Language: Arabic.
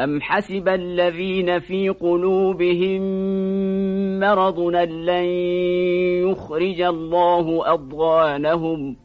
أم حسب الذين في قلوبهم مرض لن يخرج الله أضغانهم